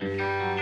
Música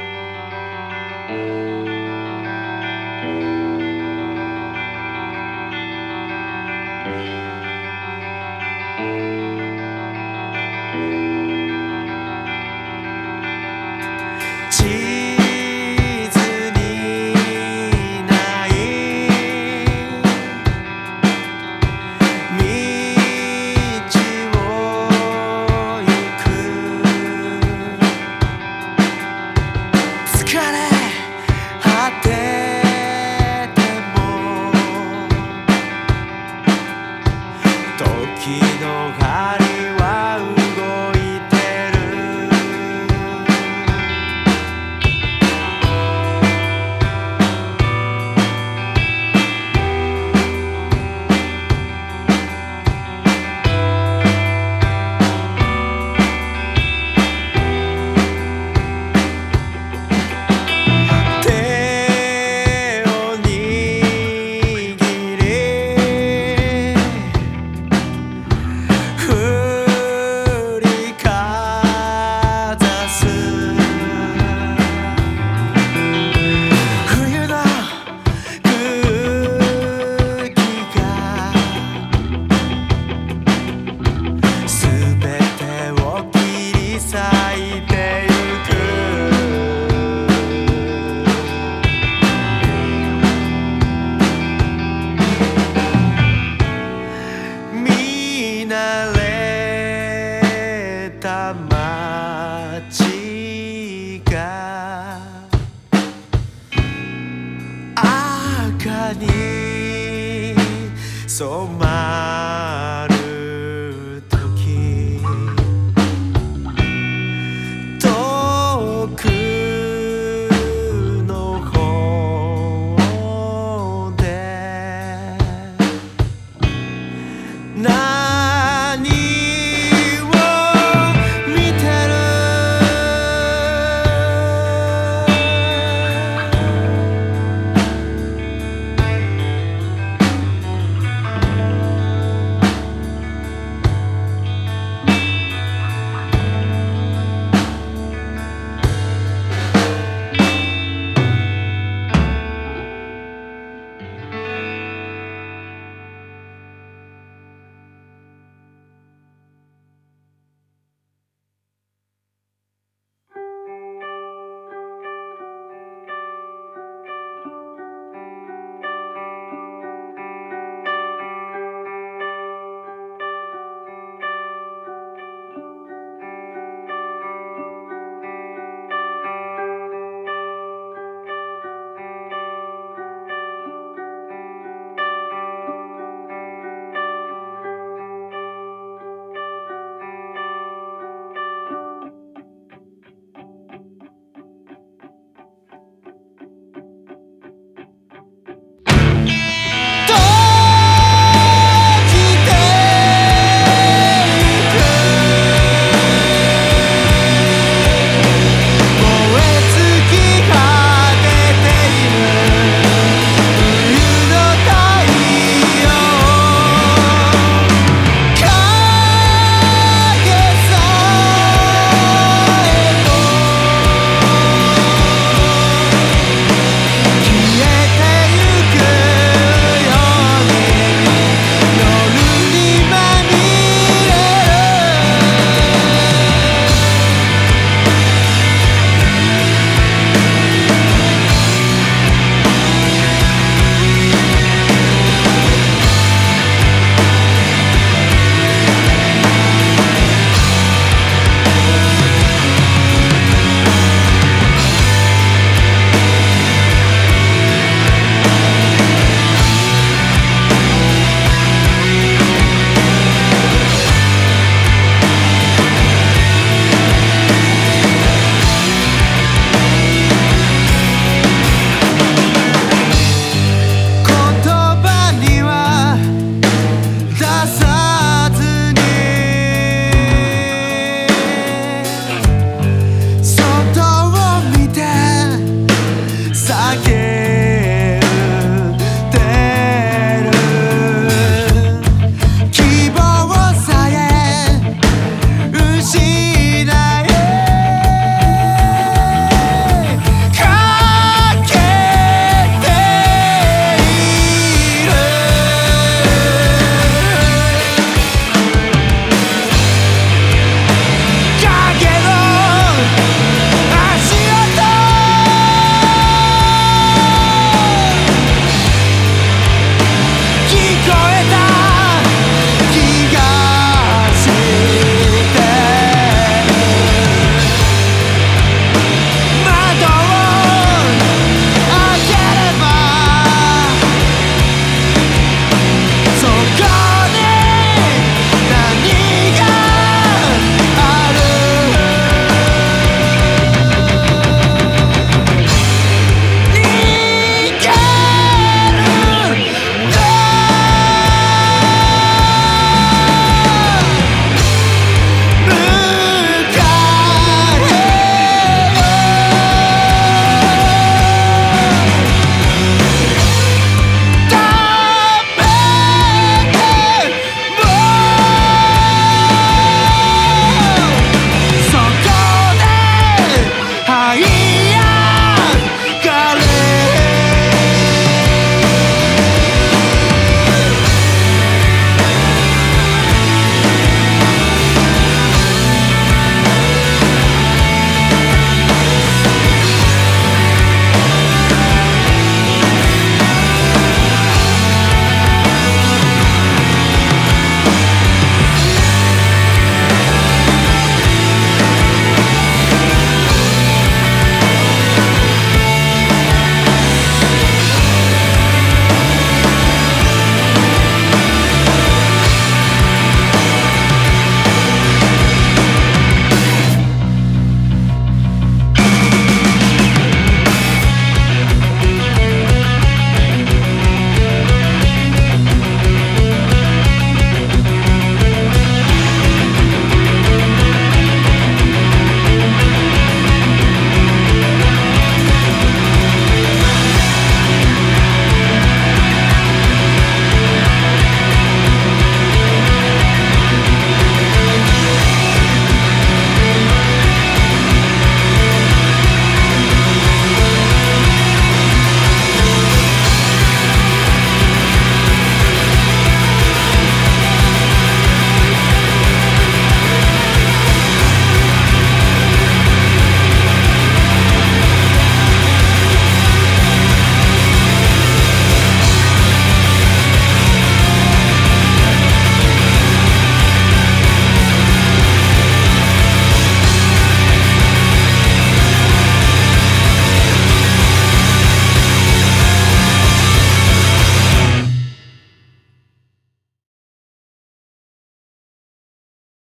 に染まる